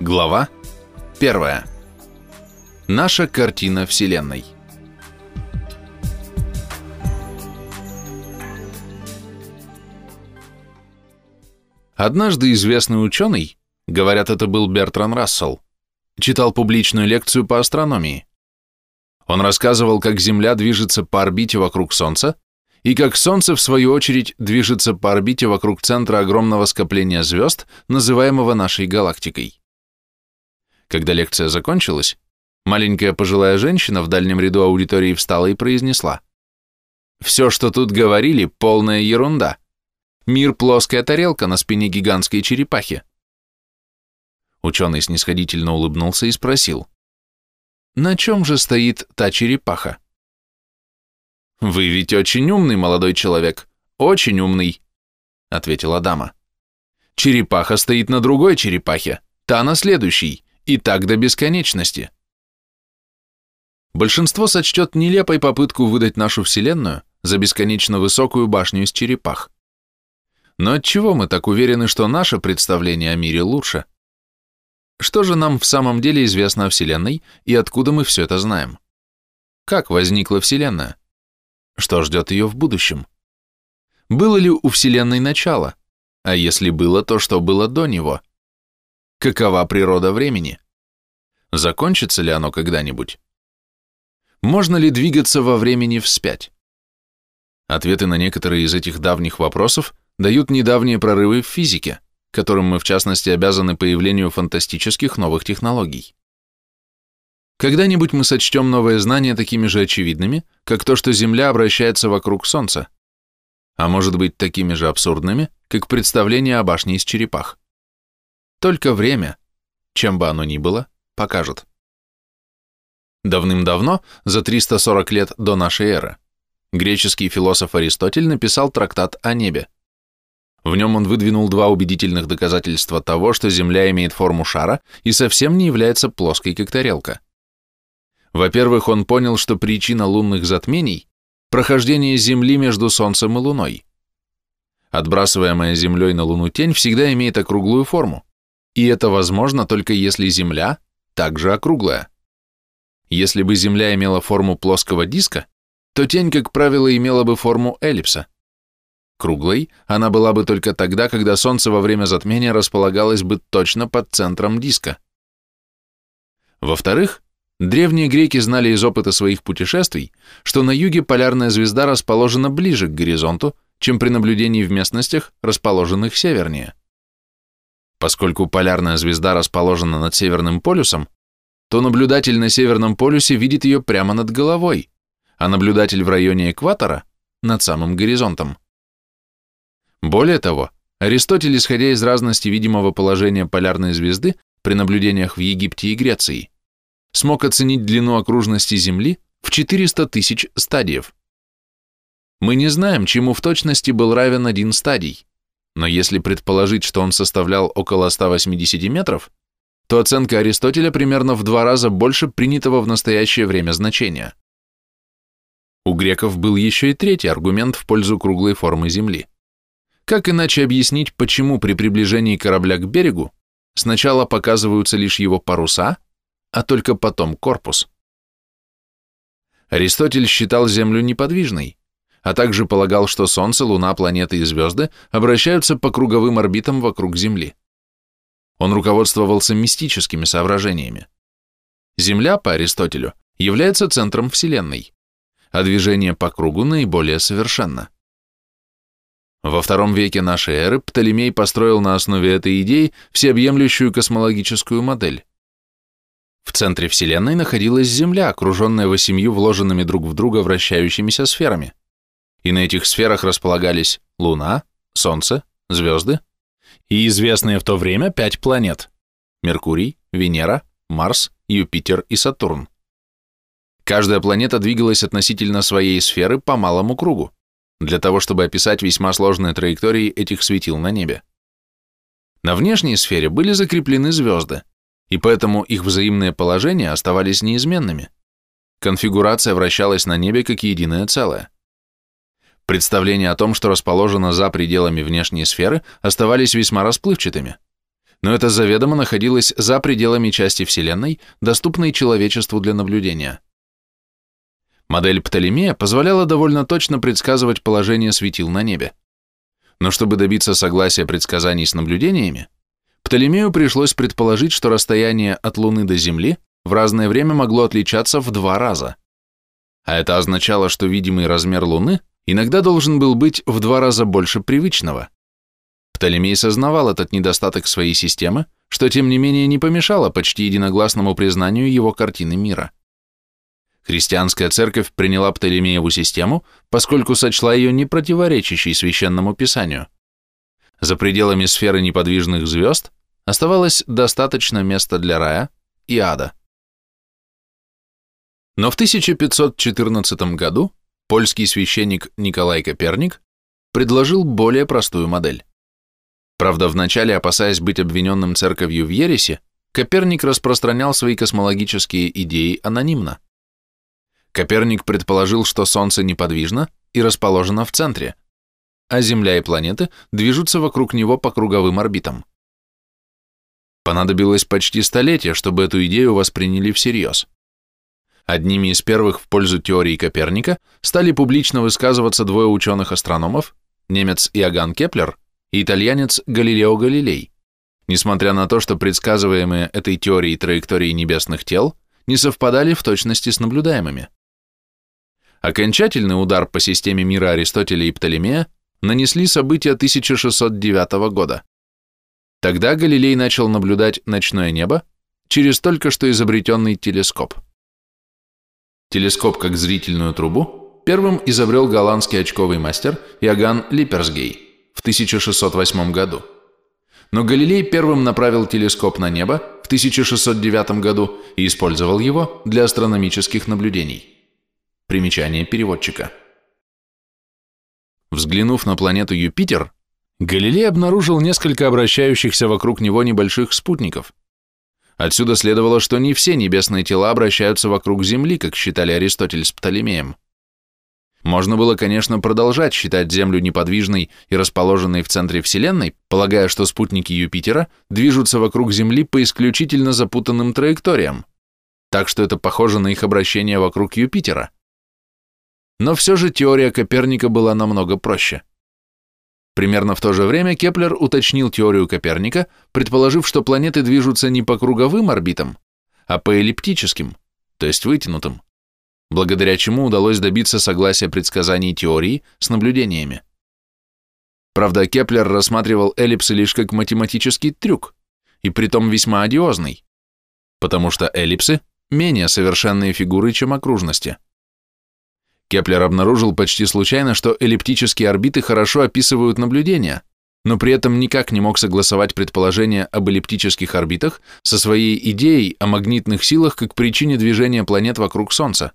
Глава 1. Наша картина Вселенной. Однажды известный ученый, говорят, это был Бертран Рассел, читал публичную лекцию по астрономии. Он рассказывал, как Земля движется по орбите вокруг Солнца, и как Солнце, в свою очередь, движется по орбите вокруг центра огромного скопления звезд, называемого нашей галактикой. Когда лекция закончилась, маленькая пожилая женщина в дальнем ряду аудитории встала и произнесла. «Все, что тут говорили, полная ерунда. Мир – плоская тарелка на спине гигантской черепахи». Ученый снисходительно улыбнулся и спросил. «На чем же стоит та черепаха?» «Вы ведь очень умный молодой человек, очень умный», – ответила дама. «Черепаха стоит на другой черепахе, та на следующей, и так до бесконечности. Большинство сочтет нелепой попытку выдать нашу Вселенную за бесконечно высокую башню из черепах. Но отчего мы так уверены, что наше представление о мире лучше? Что же нам в самом деле известно о Вселенной и откуда мы все это знаем? Как возникла Вселенная? Что ждет ее в будущем? Было ли у Вселенной начало? А если было, то что было до него? Какова природа времени? Закончится ли оно когда-нибудь? Можно ли двигаться во времени вспять? Ответы на некоторые из этих давних вопросов дают недавние прорывы в физике, которым мы в частности обязаны появлению фантастических новых технологий. Когда-нибудь мы сочтем новые знания такими же очевидными, как то, что Земля обращается вокруг Солнца, а может быть такими же абсурдными, как представление о башне из черепах. Только время, чем бы оно ни было, покажет. Давным-давно, за 340 лет до нашей эры, греческий философ Аристотель написал трактат о небе. В нем он выдвинул два убедительных доказательства того, что Земля имеет форму шара и совсем не является плоской, как тарелка. Во-первых, он понял, что причина лунных затмений – прохождение Земли между Солнцем и Луной. Отбрасываемая Землей на Луну тень всегда имеет округлую форму, и это возможно только если Земля также округлая. Если бы Земля имела форму плоского диска, то тень, как правило, имела бы форму эллипса. Круглой она была бы только тогда, когда Солнце во время затмения располагалось бы точно под центром диска. Во-вторых, древние греки знали из опыта своих путешествий, что на юге полярная звезда расположена ближе к горизонту, чем при наблюдении в местностях, расположенных севернее. Поскольку полярная звезда расположена над Северным полюсом, то наблюдатель на Северном полюсе видит ее прямо над головой, а наблюдатель в районе экватора – над самым горизонтом. Более того, Аристотель, исходя из разности видимого положения полярной звезды при наблюдениях в Египте и Греции, смог оценить длину окружности Земли в 400 тысяч стадиев. Мы не знаем, чему в точности был равен один стадий, но если предположить, что он составлял около 180 метров, то оценка Аристотеля примерно в два раза больше принятого в настоящее время значения. У греков был еще и третий аргумент в пользу круглой формы Земли. Как иначе объяснить, почему при приближении корабля к берегу сначала показываются лишь его паруса, а только потом корпус? Аристотель считал Землю неподвижной, а также полагал, что Солнце, Луна, планеты и звезды обращаются по круговым орбитам вокруг Земли. Он руководствовался мистическими соображениями. Земля, по Аристотелю, является центром Вселенной, а движение по кругу наиболее совершенно. Во втором веке нашей эры Птолемей построил на основе этой идеи всеобъемлющую космологическую модель. В центре Вселенной находилась Земля, окруженная восемью вложенными друг в друга вращающимися сферами и на этих сферах располагались Луна, Солнце, звезды и известные в то время пять планет – Меркурий, Венера, Марс, Юпитер и Сатурн. Каждая планета двигалась относительно своей сферы по малому кругу, для того, чтобы описать весьма сложные траектории этих светил на небе. На внешней сфере были закреплены звезды, и поэтому их взаимные положения оставались неизменными. Конфигурация вращалась на небе как единое целое. Представления о том, что расположено за пределами внешней сферы, оставались весьма расплывчатыми. но это заведомо находилось за пределами части Вселенной, доступной человечеству для наблюдения. Модель Птолемея позволяла довольно точно предсказывать положение светил на небе. Но чтобы добиться согласия предсказаний с наблюдениями, Птолемею пришлось предположить, что расстояние от Луны до Земли в разное время могло отличаться в два раза. А это означало, что видимый размер Луны иногда должен был быть в два раза больше привычного. Птолемей сознавал этот недостаток своей системы, что тем не менее не помешало почти единогласному признанию его картины мира. Христианская церковь приняла Птолемееву систему, поскольку сочла ее не противоречащей священному писанию. За пределами сферы неподвижных звезд оставалось достаточно места для рая и ада. Но в 1514 году польский священник Николай Коперник предложил более простую модель. Правда, вначале, опасаясь быть обвиненным церковью в ересе, Коперник распространял свои космологические идеи анонимно. Коперник предположил, что Солнце неподвижно и расположено в центре, а Земля и планеты движутся вокруг него по круговым орбитам. Понадобилось почти столетие, чтобы эту идею восприняли всерьез. Одними из первых в пользу теории Коперника стали публично высказываться двое ученых-астрономов, немец Иоганн Кеплер и итальянец Галилео Галилей, несмотря на то, что предсказываемые этой теорией траектории небесных тел не совпадали в точности с наблюдаемыми. Окончательный удар по системе мира Аристотеля и Птолемея нанесли события 1609 года. Тогда Галилей начал наблюдать ночное небо через только что изобретенный телескоп. Телескоп как зрительную трубу первым изобрел голландский очковый мастер Иоганн Липперсгей в 1608 году. Но Галилей первым направил телескоп на небо в 1609 году и использовал его для астрономических наблюдений. Примечание переводчика. Взглянув на планету Юпитер, Галилей обнаружил несколько обращающихся вокруг него небольших спутников. Отсюда следовало, что не все небесные тела обращаются вокруг Земли, как считали Аристотель с Птолемеем. Можно было, конечно, продолжать считать Землю неподвижной и расположенной в центре Вселенной, полагая, что спутники Юпитера движутся вокруг Земли по исключительно запутанным траекториям, так что это похоже на их обращение вокруг Юпитера. Но все же теория Коперника была намного проще. Примерно в то же время Кеплер уточнил теорию Коперника, предположив, что планеты движутся не по круговым орбитам, а по эллиптическим, то есть вытянутым, благодаря чему удалось добиться согласия предсказаний теории с наблюдениями. Правда, Кеплер рассматривал эллипсы лишь как математический трюк, и притом весьма одиозный, потому что эллипсы – менее совершенные фигуры, чем окружности. Кеплер обнаружил почти случайно, что эллиптические орбиты хорошо описывают наблюдения, но при этом никак не мог согласовать предположение об эллиптических орбитах со своей идеей о магнитных силах как причине движения планет вокруг Солнца.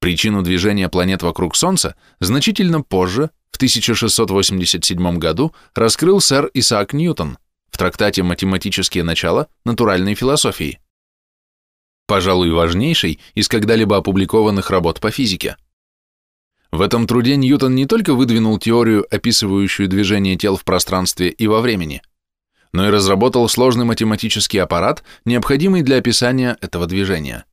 Причину движения планет вокруг Солнца значительно позже, в 1687 году, раскрыл сэр Исаак Ньютон в трактате «Математические начала натуральной философии» пожалуй, важнейшей из когда-либо опубликованных работ по физике. В этом труде Ньютон не только выдвинул теорию, описывающую движение тел в пространстве и во времени, но и разработал сложный математический аппарат, необходимый для описания этого движения.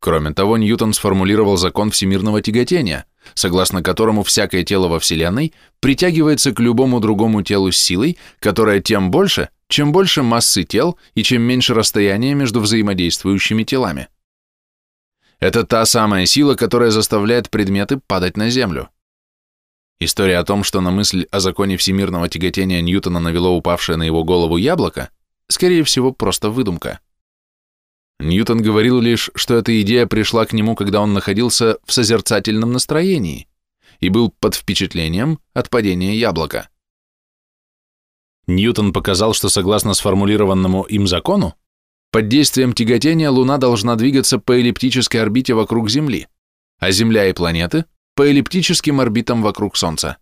Кроме того, Ньютон сформулировал закон всемирного тяготения, согласно которому всякое тело во Вселенной притягивается к любому другому телу с силой, которая тем больше, чем больше массы тел и чем меньше расстояние между взаимодействующими телами. Это та самая сила, которая заставляет предметы падать на Землю. История о том, что на мысль о законе всемирного тяготения Ньютона навело упавшее на его голову яблоко, скорее всего, просто выдумка. Ньютон говорил лишь, что эта идея пришла к нему, когда он находился в созерцательном настроении и был под впечатлением от падения яблока. Ньютон показал, что согласно сформулированному им закону, под действием тяготения Луна должна двигаться по эллиптической орбите вокруг Земли, а Земля и планеты – по эллиптическим орбитам вокруг Солнца.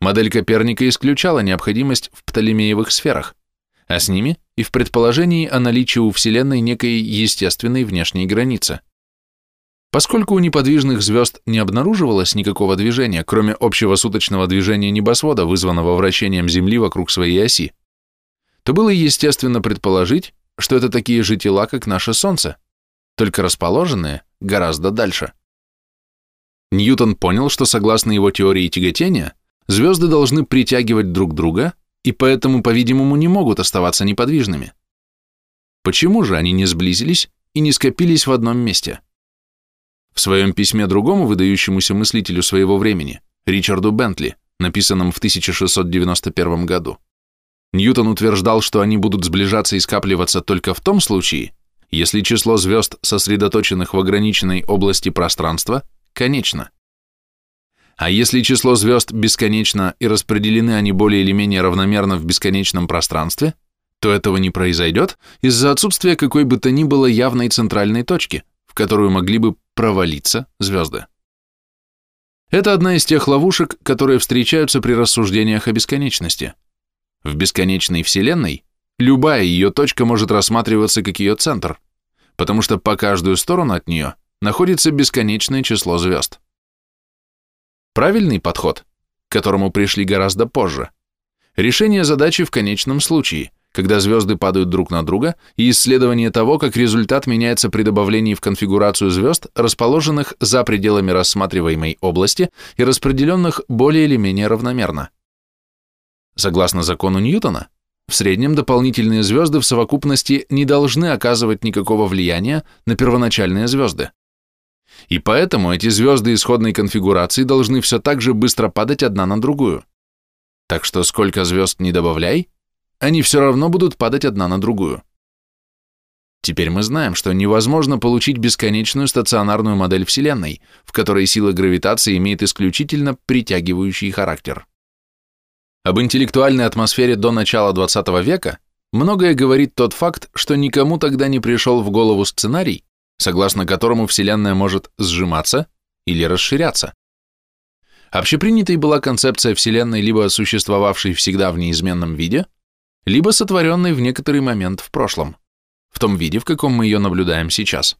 Модель Коперника исключала необходимость в Птолемеевых сферах, а с ними и в предположении о наличии у Вселенной некой естественной внешней границы. Поскольку у неподвижных звезд не обнаруживалось никакого движения, кроме общего суточного движения небосвода, вызванного вращением Земли вокруг своей оси, то было естественно предположить, что это такие же тела, как наше Солнце, только расположенные гораздо дальше. Ньютон понял, что согласно его теории тяготения, звезды должны притягивать друг друга и поэтому, по-видимому, не могут оставаться неподвижными. Почему же они не сблизились и не скопились в одном месте? В своем письме другому выдающемуся мыслителю своего времени, Ричарду Бентли, написанном в 1691 году, Ньютон утверждал, что они будут сближаться и скапливаться только в том случае, если число звезд, сосредоточенных в ограниченной области пространства, конечно. А если число звезд бесконечно и распределены они более или менее равномерно в бесконечном пространстве, то этого не произойдет из-за отсутствия какой бы то ни было явной центральной точки, в которую могли бы провалиться звезды. Это одна из тех ловушек, которые встречаются при рассуждениях о бесконечности. В бесконечной Вселенной любая ее точка может рассматриваться как ее центр, потому что по каждую сторону от нее находится бесконечное число звезд. Правильный подход, к которому пришли гораздо позже, решение задачи в конечном случае, когда звезды падают друг на друга, и исследование того, как результат меняется при добавлении в конфигурацию звезд, расположенных за пределами рассматриваемой области и распределенных более или менее равномерно. Согласно закону Ньютона, в среднем дополнительные звезды в совокупности не должны оказывать никакого влияния на первоначальные звезды. И поэтому эти звезды исходной конфигурации должны все так же быстро падать одна на другую. Так что сколько звезд не добавляй, они все равно будут падать одна на другую. Теперь мы знаем, что невозможно получить бесконечную стационарную модель Вселенной, в которой сила гравитации имеет исключительно притягивающий характер. Об интеллектуальной атмосфере до начала XX века многое говорит тот факт, что никому тогда не пришел в голову сценарий, согласно которому Вселенная может сжиматься или расширяться. Общепринятой была концепция Вселенной, либо существовавшей всегда в неизменном виде, либо сотворенной в некоторый момент в прошлом, в том виде, в каком мы ее наблюдаем сейчас.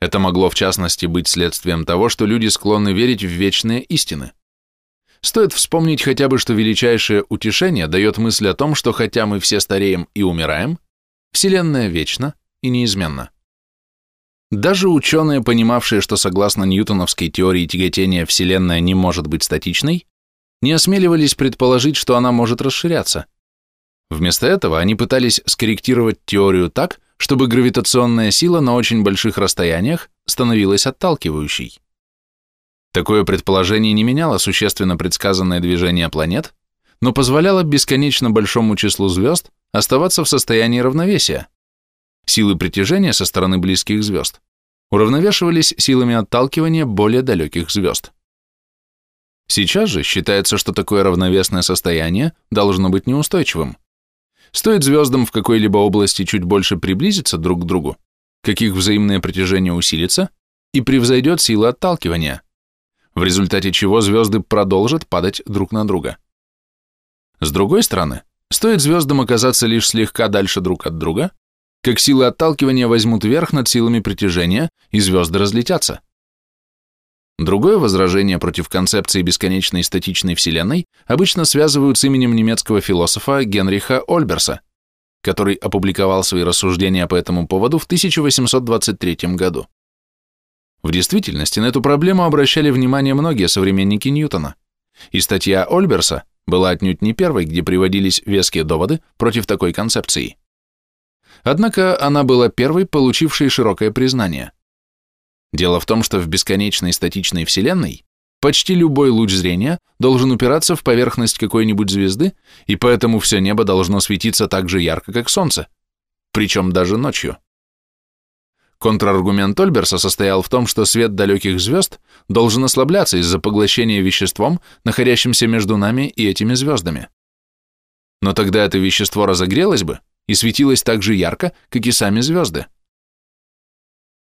Это могло в частности быть следствием того, что люди склонны верить в вечные истины. Стоит вспомнить хотя бы, что величайшее утешение дает мысль о том, что хотя мы все стареем и умираем, Вселенная вечна и неизменна. Даже ученые, понимавшие, что согласно ньютоновской теории тяготения Вселенная не может быть статичной, не осмеливались предположить, что она может расширяться. Вместо этого они пытались скорректировать теорию так, чтобы гравитационная сила на очень больших расстояниях становилась отталкивающей. Такое предположение не меняло существенно предсказанное движение планет, но позволяло бесконечно большому числу звезд оставаться в состоянии равновесия, Силы притяжения со стороны близких звезд уравновешивались силами отталкивания более далеких звезд. Сейчас же считается, что такое равновесное состояние должно быть неустойчивым. Стоит звездам в какой-либо области чуть больше приблизиться друг к другу, как их взаимное притяжение усилится и превзойдет силы отталкивания, в результате чего звезды продолжат падать друг на друга. С другой стороны, стоит звездам оказаться лишь слегка дальше друг от друга, как силы отталкивания возьмут верх над силами притяжения, и звезды разлетятся. Другое возражение против концепции бесконечной статичной Вселенной обычно связывают с именем немецкого философа Генриха Ольберса, который опубликовал свои рассуждения по этому поводу в 1823 году. В действительности на эту проблему обращали внимание многие современники Ньютона, и статья Ольберса была отнюдь не первой, где приводились веские доводы против такой концепции. Однако она была первой, получившей широкое признание. Дело в том, что в бесконечной статичной Вселенной почти любой луч зрения должен упираться в поверхность какой-нибудь звезды, и поэтому все небо должно светиться так же ярко, как Солнце, причем даже ночью. Контраргумент Ольберса состоял в том, что свет далеких звезд должен ослабляться из-за поглощения веществом, находящимся между нами и этими звездами. Но тогда это вещество разогрелось бы, и светилась так же ярко, как и сами звезды.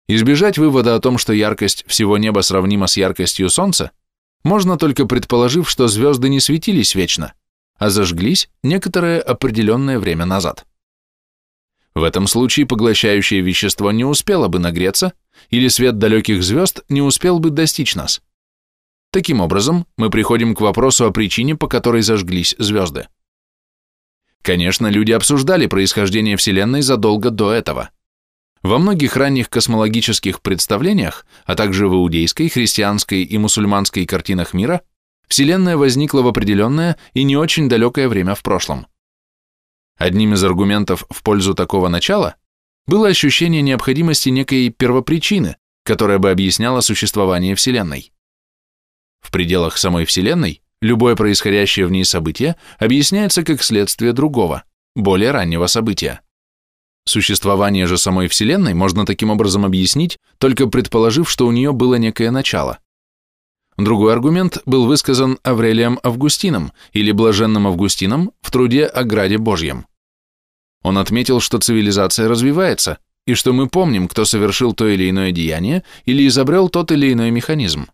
Избежать вывода о том, что яркость всего неба сравнима с яркостью Солнца, можно только предположив, что звезды не светились вечно, а зажглись некоторое определенное время назад. В этом случае поглощающее вещество не успело бы нагреться, или свет далеких звезд не успел бы достичь нас. Таким образом, мы приходим к вопросу о причине, по которой зажглись звезды. Конечно, люди обсуждали происхождение Вселенной задолго до этого. Во многих ранних космологических представлениях, а также в иудейской, христианской и мусульманской картинах мира, Вселенная возникла в определенное и не очень далекое время в прошлом. Одним из аргументов в пользу такого начала было ощущение необходимости некой первопричины, которая бы объясняла существование Вселенной. В пределах самой Вселенной любое происходящее в ней событие объясняется как следствие другого, более раннего события. Существование же самой Вселенной можно таким образом объяснить, только предположив, что у нее было некое начало. Другой аргумент был высказан Аврелием Августином или Блаженным Августином в труде о Граде Божьем. Он отметил, что цивилизация развивается, и что мы помним, кто совершил то или иное деяние или изобрел тот или иной механизм.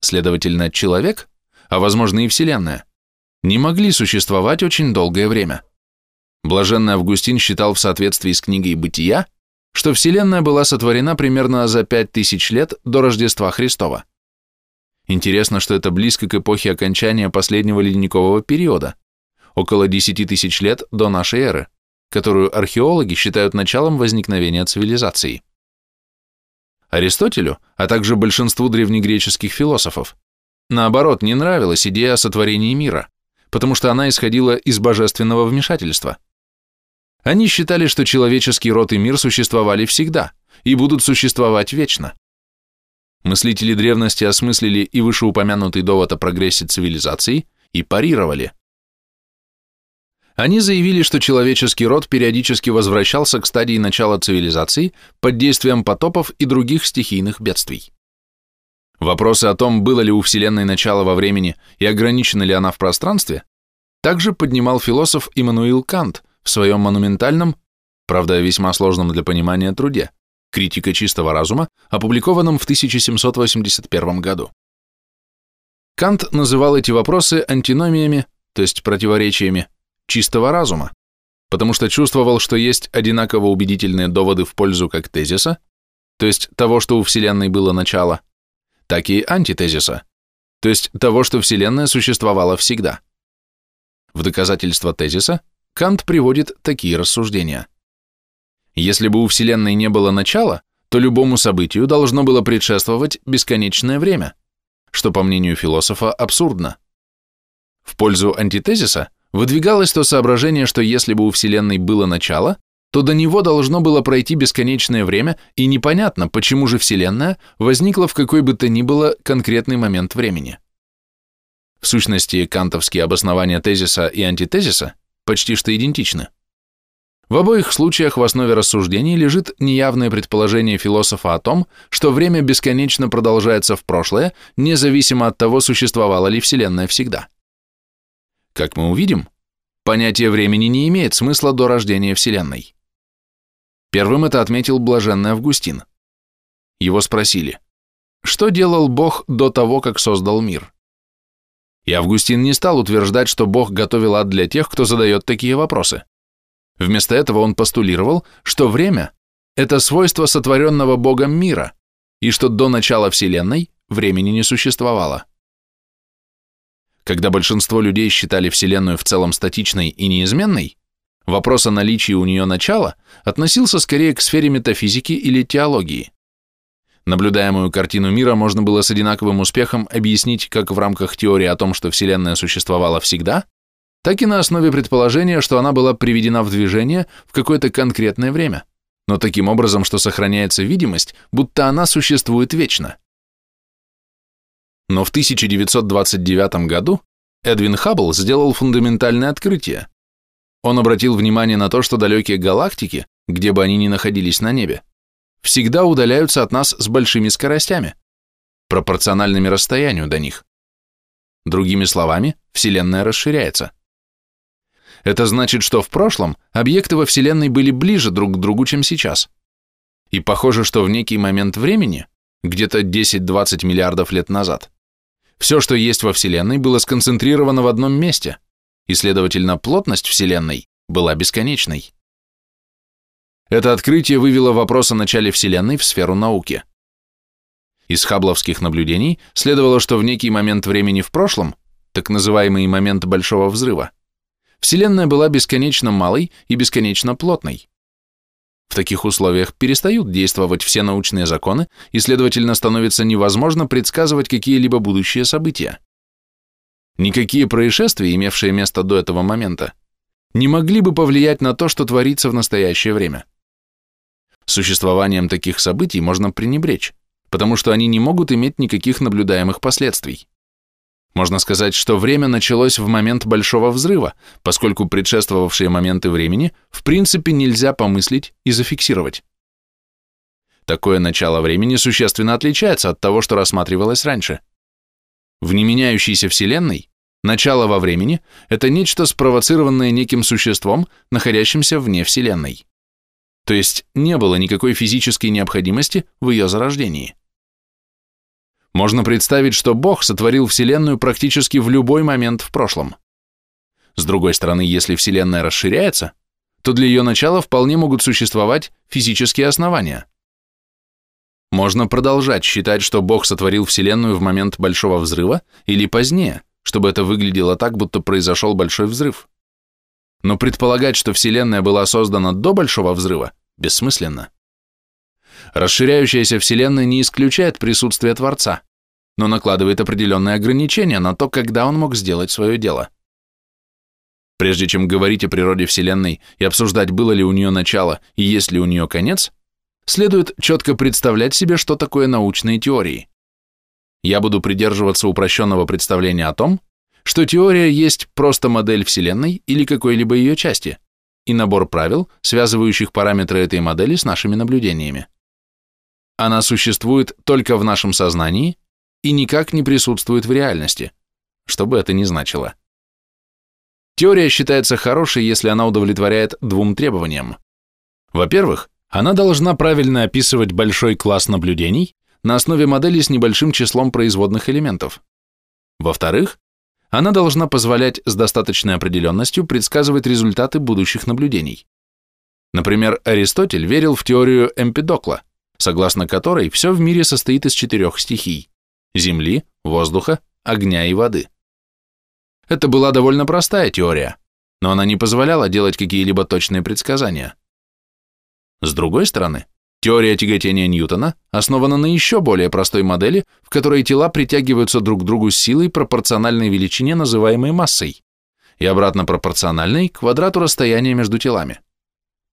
Следовательно, человек, а возможно и Вселенная, не могли существовать очень долгое время. Блаженный Августин считал в соответствии с книгой «Бытия», что Вселенная была сотворена примерно за пять тысяч лет до Рождества Христова. Интересно, что это близко к эпохе окончания последнего ледникового периода, около 10 тысяч лет до нашей эры, которую археологи считают началом возникновения цивилизации. Аристотелю, а также большинству древнегреческих философов, наоборот, не нравилась идея о сотворении мира, потому что она исходила из божественного вмешательства. Они считали, что человеческий род и мир существовали всегда и будут существовать вечно. Мыслители древности осмыслили и вышеупомянутый довод о прогрессе цивилизации и парировали. Они заявили, что человеческий род периодически возвращался к стадии начала цивилизации под действием потопов и других стихийных бедствий. Вопросы о том, было ли у Вселенной начало во времени и ограничена ли она в пространстве, также поднимал философ Иммануил Кант в своем монументальном, правда весьма сложном для понимания труде «Критика чистого разума», опубликованном в 1781 году. Кант называл эти вопросы антиномиями, то есть противоречиями, чистого разума, потому что чувствовал, что есть одинаково убедительные доводы в пользу как тезиса, то есть того, что у Вселенной было начало, так и антитезиса, то есть того, что Вселенная существовала всегда. В доказательство тезиса Кант приводит такие рассуждения. Если бы у Вселенной не было начала, то любому событию должно было предшествовать бесконечное время, что, по мнению философа, абсурдно. В пользу антитезиса выдвигалось то соображение, что если бы у Вселенной было начало, то до него должно было пройти бесконечное время, и непонятно, почему же Вселенная возникла в какой бы то ни было конкретный момент времени. В сущности, кантовские обоснования тезиса и антитезиса почти что идентичны. В обоих случаях в основе рассуждений лежит неявное предположение философа о том, что время бесконечно продолжается в прошлое, независимо от того, существовала ли Вселенная всегда. Как мы увидим, понятие времени не имеет смысла до рождения Вселенной. Первым это отметил блаженный Августин. Его спросили, что делал Бог до того, как создал мир? И Августин не стал утверждать, что Бог готовил ад для тех, кто задает такие вопросы. Вместо этого он постулировал, что время – это свойство сотворенного Богом мира, и что до начала Вселенной времени не существовало. Когда большинство людей считали Вселенную в целом статичной и неизменной, вопрос о наличии у нее начала относился скорее к сфере метафизики или теологии. Наблюдаемую картину мира можно было с одинаковым успехом объяснить как в рамках теории о том, что Вселенная существовала всегда, так и на основе предположения, что она была приведена в движение в какое-то конкретное время, но таким образом, что сохраняется видимость, будто она существует вечно. Но в 1929 году Эдвин Хаббл сделал фундаментальное открытие. Он обратил внимание на то, что далекие галактики, где бы они ни находились на небе, всегда удаляются от нас с большими скоростями, пропорциональными расстоянию до них. Другими словами, Вселенная расширяется. Это значит, что в прошлом объекты во Вселенной были ближе друг к другу, чем сейчас. И похоже, что в некий момент времени, где-то 10-20 миллиардов лет назад, все, что есть во Вселенной, было сконцентрировано в одном месте, и, следовательно, плотность Вселенной была бесконечной. Это открытие вывело вопрос о начале Вселенной в сферу науки. Из хабловских наблюдений следовало, что в некий момент времени в прошлом, так называемый момент Большого Взрыва, Вселенная была бесконечно малой и бесконечно плотной. В таких условиях перестают действовать все научные законы и, следовательно, становится невозможно предсказывать какие-либо будущие события. Никакие происшествия, имевшие место до этого момента, не могли бы повлиять на то, что творится в настоящее время. Существованием таких событий можно пренебречь, потому что они не могут иметь никаких наблюдаемых последствий. Можно сказать, что время началось в момент Большого Взрыва, поскольку предшествовавшие моменты времени в принципе нельзя помыслить и зафиксировать. Такое начало времени существенно отличается от того, что рассматривалось раньше. В неменяющейся Вселенной начало во времени – это нечто спровоцированное неким существом, находящимся вне Вселенной. То есть не было никакой физической необходимости в ее зарождении. Можно представить, что Бог сотворил Вселенную практически в любой момент в прошлом. С другой стороны, если Вселенная расширяется, то для ее начала вполне могут существовать физические основания. Можно продолжать считать, что Бог сотворил Вселенную в момент Большого Взрыва или позднее, чтобы это выглядело так, будто произошел Большой Взрыв. Но предполагать, что Вселенная была создана до Большого Взрыва, бессмысленно. Расширяющаяся Вселенная не исключает присутствие Творца, но накладывает определенные ограничения на то, когда он мог сделать свое дело. Прежде чем говорить о природе Вселенной и обсуждать, было ли у нее начало и есть ли у нее конец, следует четко представлять себе, что такое научные теории. Я буду придерживаться упрощенного представления о том, что теория есть просто модель Вселенной или какой-либо ее части и набор правил, связывающих параметры этой модели с нашими наблюдениями. Она существует только в нашем сознании и никак не присутствует в реальности, что бы это ни значило. Теория считается хорошей, если она удовлетворяет двум требованиям. Во-первых, она должна правильно описывать большой класс наблюдений на основе модели с небольшим числом производных элементов. Во-вторых, она должна позволять с достаточной определенностью предсказывать результаты будущих наблюдений. Например, Аристотель верил в теорию Эмпидокла, согласно которой все в мире состоит из четырех стихий – земли, воздуха, огня и воды. Это была довольно простая теория, но она не позволяла делать какие-либо точные предсказания. С другой стороны, теория тяготения Ньютона основана на еще более простой модели, в которой тела притягиваются друг к другу силой пропорциональной величине, называемой массой, и обратно пропорциональной квадрату расстояния между телами.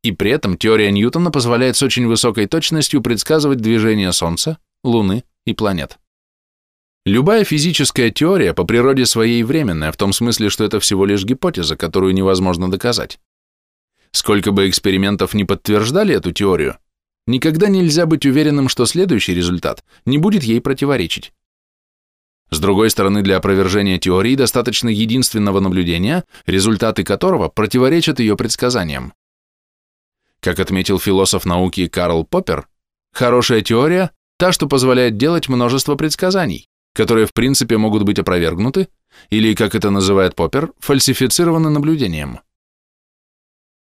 И при этом теория Ньютона позволяет с очень высокой точностью предсказывать движение Солнца, Луны и планет. Любая физическая теория по природе своей временная, в том смысле, что это всего лишь гипотеза, которую невозможно доказать. Сколько бы экспериментов не подтверждали эту теорию, никогда нельзя быть уверенным, что следующий результат не будет ей противоречить. С другой стороны, для опровержения теории достаточно единственного наблюдения, результаты которого противоречат ее предсказаниям. Как отметил философ науки Карл Поппер, хорошая теория – та, что позволяет делать множество предсказаний, которые в принципе могут быть опровергнуты, или, как это называет Поппер, фальсифицированы наблюдением.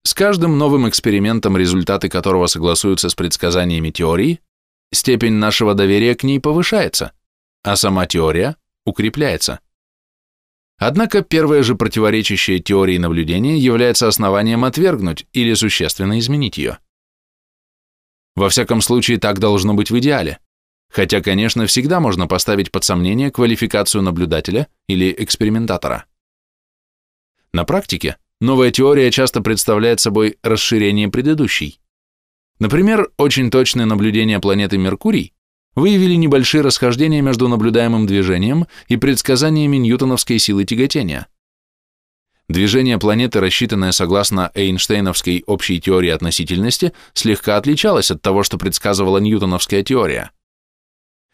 С каждым новым экспериментом, результаты которого согласуются с предсказаниями теории, степень нашего доверия к ней повышается, а сама теория укрепляется. Однако первое же противоречащее теории наблюдения является основанием отвергнуть или существенно изменить ее. Во всяком случае, так должно быть в идеале, хотя, конечно, всегда можно поставить под сомнение квалификацию наблюдателя или экспериментатора. На практике новая теория часто представляет собой расширение предыдущей. Например, очень точное наблюдение планеты Меркурий выявили небольшие расхождения между наблюдаемым движением и предсказаниями ньютоновской силы тяготения. Движение планеты, рассчитанное согласно Эйнштейновской общей теории относительности, слегка отличалось от того, что предсказывала ньютоновская теория.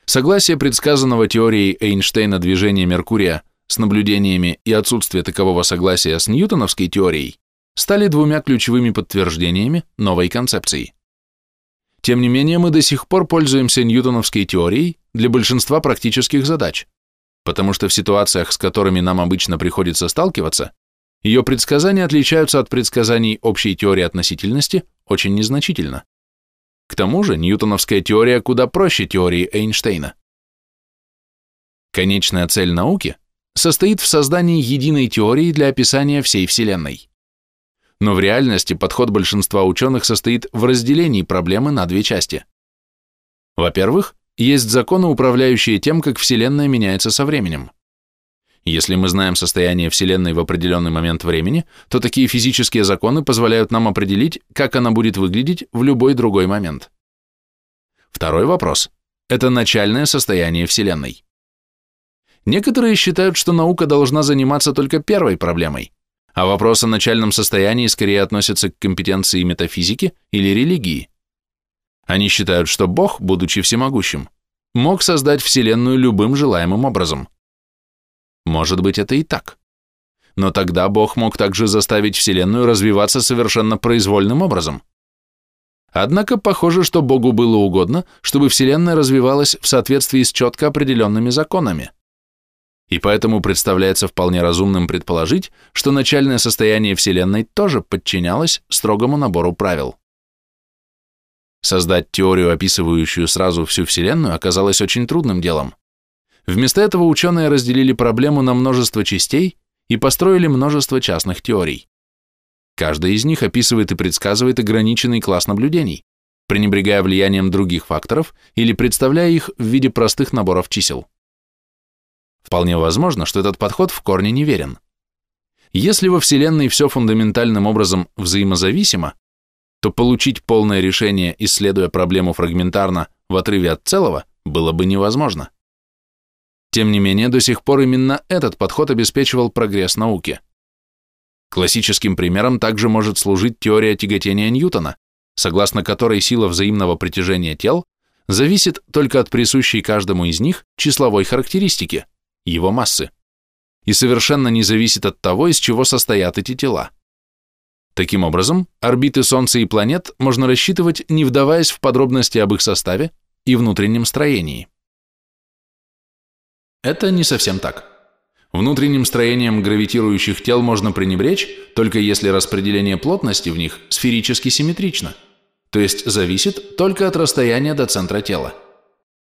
Согласие предсказанного теорией Эйнштейна движения Меркурия с наблюдениями и отсутствие такового согласия с ньютоновской теорией стали двумя ключевыми подтверждениями новой концепции. Тем не менее, мы до сих пор пользуемся ньютоновской теорией для большинства практических задач, потому что в ситуациях, с которыми нам обычно приходится сталкиваться, ее предсказания отличаются от предсказаний общей теории относительности очень незначительно. К тому же, ньютоновская теория куда проще теории Эйнштейна. Конечная цель науки – состоит в создании единой теории для описания всей Вселенной. Но в реальности подход большинства ученых состоит в разделении проблемы на две части. Во-первых, есть законы, управляющие тем, как Вселенная меняется со временем. Если мы знаем состояние Вселенной в определенный момент времени, то такие физические законы позволяют нам определить, как она будет выглядеть в любой другой момент. Второй вопрос – это начальное состояние Вселенной. Некоторые считают, что наука должна заниматься только первой проблемой, а вопрос о начальном состоянии скорее относится к компетенции метафизики или религии. Они считают, что Бог, будучи всемогущим, мог создать Вселенную любым желаемым образом. Может быть, это и так. Но тогда Бог мог также заставить Вселенную развиваться совершенно произвольным образом. Однако похоже, что Богу было угодно, чтобы Вселенная развивалась в соответствии с четко определенными законами. И поэтому представляется вполне разумным предположить, что начальное состояние Вселенной тоже подчинялось строгому набору правил. Создать теорию, описывающую сразу всю Вселенную, оказалось очень трудным делом. Вместо этого ученые разделили проблему на множество частей и построили множество частных теорий. Каждая из них описывает и предсказывает ограниченный класс наблюдений, пренебрегая влиянием других факторов или представляя их в виде простых наборов чисел. Вполне возможно, что этот подход в корне неверен. Если во Вселенной все фундаментальным образом взаимозависимо, то получить полное решение, исследуя проблему фрагментарно в отрыве от целого, было бы невозможно. Тем не менее, до сих пор именно этот подход обеспечивал прогресс науки. Классическим примером также может служить теория тяготения Ньютона, согласно которой сила взаимного притяжения тел зависит только от присущей каждому из них числовой характеристики, его массы, и совершенно не зависит от того, из чего состоят эти тела. Таким образом, орбиты Солнца и планет можно рассчитывать, не вдаваясь в подробности об их составе и внутреннем строении. Это не совсем так. Внутренним строением гравитирующих тел можно пренебречь, только если распределение плотности в них сферически симметрично, то есть зависит только от расстояния до центра тела.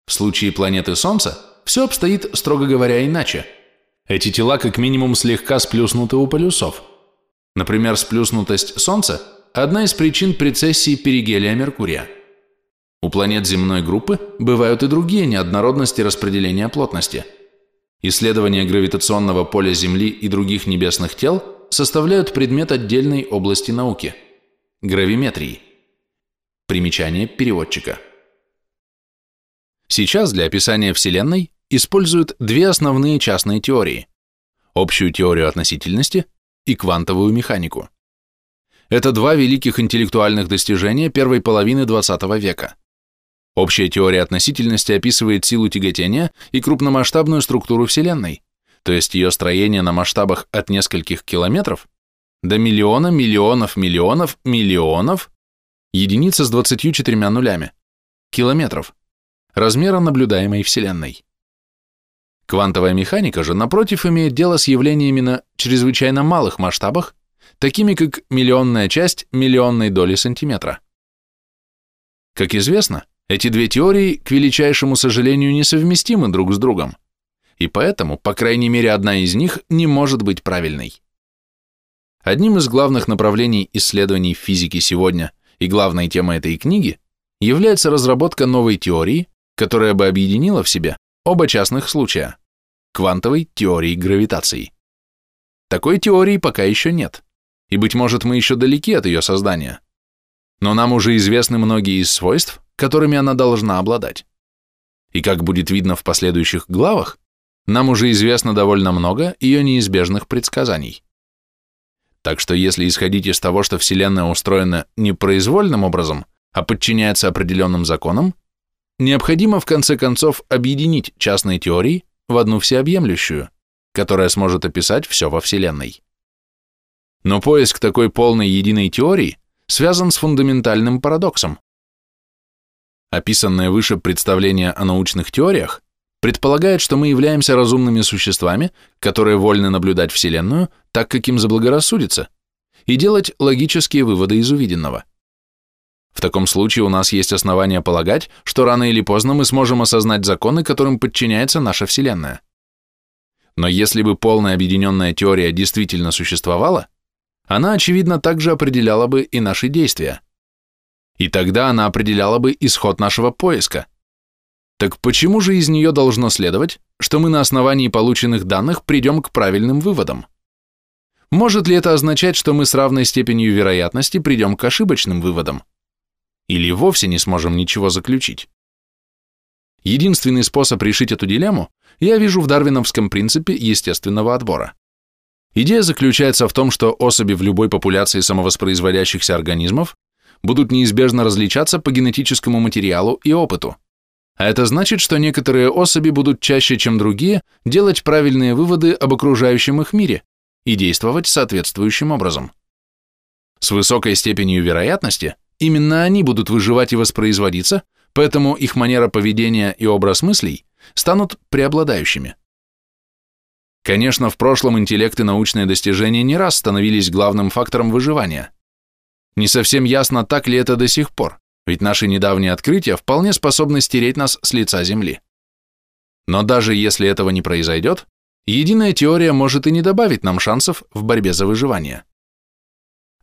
В случае планеты Солнца все обстоит, строго говоря, иначе. Эти тела как минимум слегка сплюснуты у полюсов. Например, сплюснутость Солнца – одна из причин прецессии перигелия Меркурия. У планет земной группы бывают и другие неоднородности распределения плотности – Исследования гравитационного поля Земли и других небесных тел составляют предмет отдельной области науки – гравиметрии. Примечание переводчика. Сейчас для описания Вселенной используют две основные частные теории – общую теорию относительности и квантовую механику. Это два великих интеллектуальных достижения первой половины XX века – Общая теория относительности описывает силу тяготения и крупномасштабную структуру Вселенной, то есть ее строение на масштабах от нескольких километров до миллиона, миллионов, миллионов, миллионов, единица с 24 нулями, километров, размера наблюдаемой Вселенной. Квантовая механика же, напротив, имеет дело с явлениями на чрезвычайно малых масштабах, такими как миллионная часть миллионной доли сантиметра. Как известно, эти две теории, к величайшему сожалению, несовместимы друг с другом, и поэтому, по крайней мере, одна из них не может быть правильной. Одним из главных направлений исследований в физике сегодня и главной темой этой книги является разработка новой теории, которая бы объединила в себе оба частных случая – квантовой теории гравитации. Такой теории пока еще нет, и, быть может, мы еще далеки от ее создания. Но нам уже известны многие из свойств, которыми она должна обладать. И как будет видно в последующих главах, нам уже известно довольно много ее неизбежных предсказаний. Так что если исходить из того, что Вселенная устроена не произвольным образом, а подчиняется определенным законам, необходимо в конце концов объединить частные теории в одну всеобъемлющую, которая сможет описать все во Вселенной. Но поиск такой полной единой теории связан с фундаментальным парадоксом. Описанное выше представление о научных теориях предполагает, что мы являемся разумными существами, которые вольны наблюдать Вселенную так, как им заблагорассудится, и делать логические выводы из увиденного. В таком случае у нас есть основания полагать, что рано или поздно мы сможем осознать законы, которым подчиняется наша Вселенная. Но если бы полная объединенная теория действительно существовала, она, очевидно, также определяла бы и наши действия. И тогда она определяла бы исход нашего поиска. Так почему же из нее должно следовать, что мы на основании полученных данных придем к правильным выводам? Может ли это означать, что мы с равной степенью вероятности придем к ошибочным выводам? Или вовсе не сможем ничего заключить? Единственный способ решить эту дилемму я вижу в дарвиновском принципе естественного отбора. Идея заключается в том, что особи в любой популяции самовоспроизводящихся организмов будут неизбежно различаться по генетическому материалу и опыту. А это значит, что некоторые особи будут чаще, чем другие, делать правильные выводы об окружающем их мире и действовать соответствующим образом. С высокой степенью вероятности именно они будут выживать и воспроизводиться, поэтому их манера поведения и образ мыслей станут преобладающими. Конечно, в прошлом интеллект и научные достижения не раз становились главным фактором выживания. Не совсем ясно, так ли это до сих пор, ведь наши недавние открытия вполне способны стереть нас с лица Земли. Но даже если этого не произойдет, единая теория может и не добавить нам шансов в борьбе за выживание.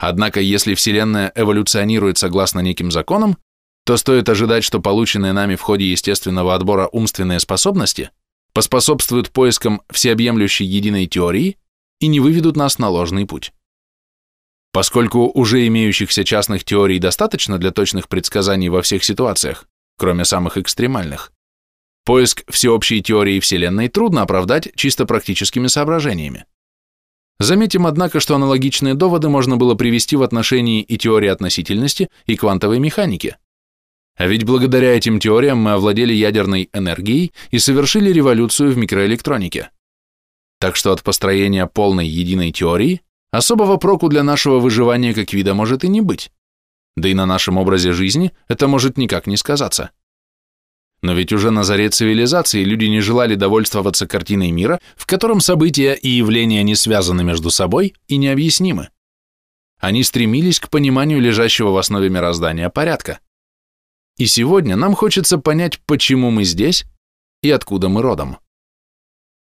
Однако, если Вселенная эволюционирует согласно неким законам, то стоит ожидать, что полученные нами в ходе естественного отбора умственные способности поспособствуют поискам всеобъемлющей единой теории и не выведут нас на ложный путь. Поскольку уже имеющихся частных теорий достаточно для точных предсказаний во всех ситуациях, кроме самых экстремальных, поиск всеобщей теории Вселенной трудно оправдать чисто практическими соображениями. Заметим, однако, что аналогичные доводы можно было привести в отношении и теории относительности, и квантовой механики. А ведь благодаря этим теориям мы овладели ядерной энергией и совершили революцию в микроэлектронике. Так что от построения полной единой теории особого проку для нашего выживания как вида может и не быть. Да и на нашем образе жизни это может никак не сказаться. Но ведь уже на заре цивилизации люди не желали довольствоваться картиной мира, в котором события и явления не связаны между собой и необъяснимы. Они стремились к пониманию лежащего в основе мироздания порядка. И сегодня нам хочется понять, почему мы здесь и откуда мы родом.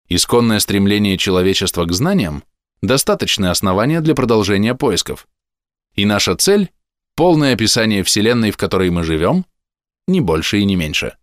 Исконное стремление человечества к знаниям – достаточное основание для продолжения поисков. И наша цель – полное описание Вселенной, в которой мы живем, не больше и не меньше.